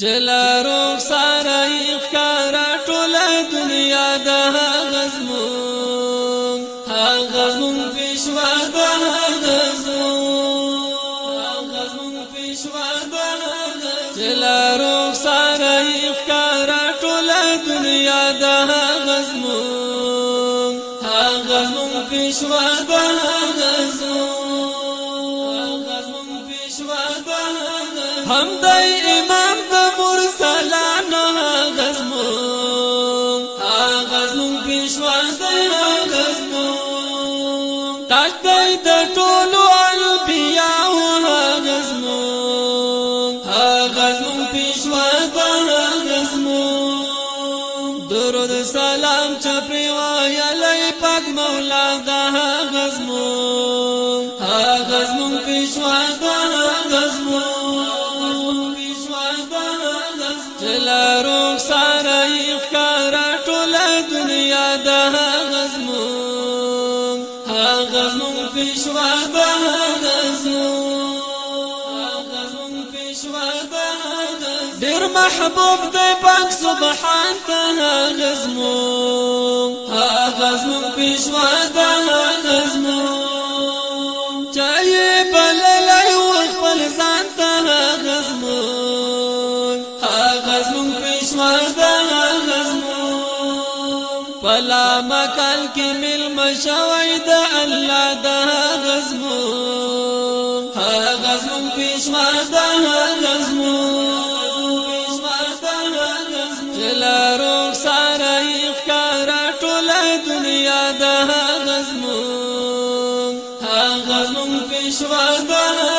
چلا روغ سارای خکارا ټولا دنیا د غزمون ها غزمون پښوا د غزمون ها غزمون پښوا د غزمون چلا روغ سارای خکارا ټولا دنیا د غزمون ها غزمون پښوا د غزمون هم دای امام د مرسلانو غزمو غزمو پښوا دای غزمو تاج دای د ټولو البیا غزمو غزمو پښوا دای غزمو درود سلام چپری وای لای پاک مولا دا غزمو غزمو پښوا هغه في پښوا به دزو ډیر محبوب دی پاک سبحان ته غزمو ها غزمو پښوا ده غزمو چای بل لای و خپل ځان ته غزمو ها غزمو پښوا ده فلا مکال کې مل مشوي د الله د غزمو هر غزمو پښما د غزمو لارو سره ښکار ټول دنیا د غزمو هر غزمو پښوا د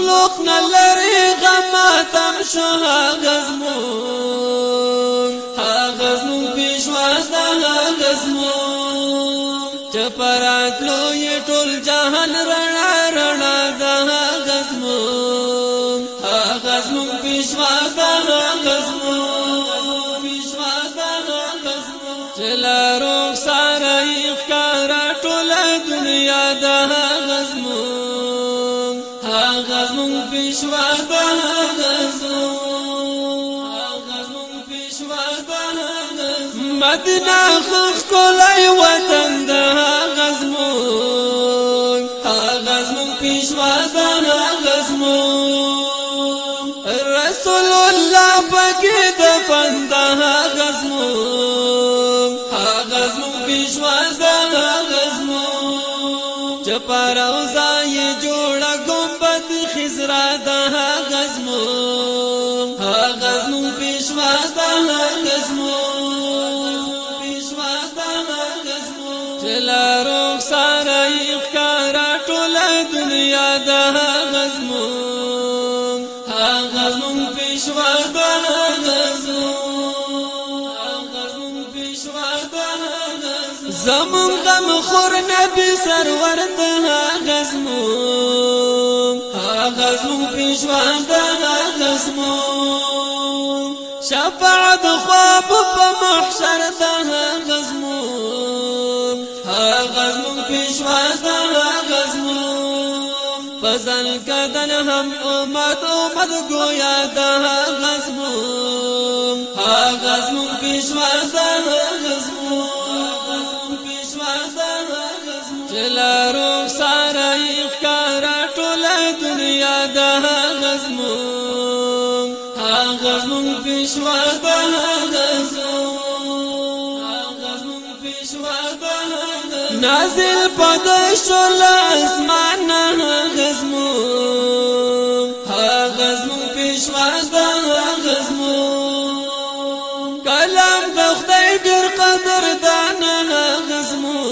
مخلوق نلری غم تم شو غزمون ها غزمون پیشوا دا غزمون چپرات لو یې ټول جهان رڼا رڼا دا غزمون ها غزمون پیشوا دا غزمون پیشوا دا غزمون چلا روخ سارای ښکارا ټول دنیا دا آغاز مون پښوا مدینه خو کولای وطن دا غزمون غزمون پښوا دا غزمون رسول الله پکې د فنده چپر او زای جوړه ګمبد خزرا ده غزمو ها غزمو پښوا ده غزمو پښوا ده غزمو چلا روخ سره ښکارا ټول دنیا زمون غم خور نبی سرور ته غزمون ها غزمون پښوان ته غزمون شفاعت خواب په محشر ته غزمون ها غزمون پښوان ته غزمون فزل کدن هم امت امت گویا ده غزمون ها غزمون پښوان ته غزمون زمون پښوا به نازل پد شل اسمان غزمو ها غزمو پښوا به غزمو کلام د خدای ډیر قدر دان غزمو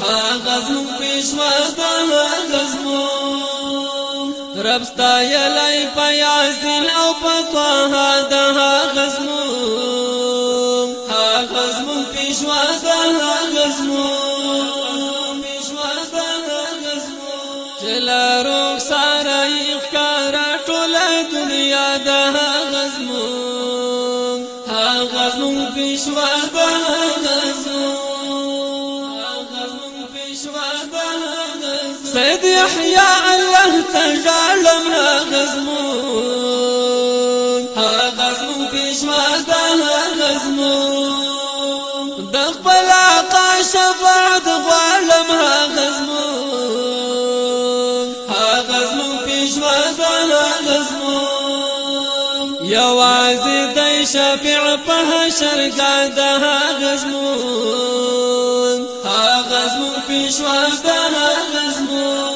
ها غزمو پښوا به غزمو رب ستایلای په چلا روغ سارا اخکارا ټولا دنیا دا غزمون ها غزمون پیشوا با سيد يحيى الله تجعلم ها غزمون ها غزمون بيشوا دا غزمون دخبل عقا شفاعت غالم ها یوازې د شفیع په حشر کا د غزمون ها غزمون پښوا د غزمون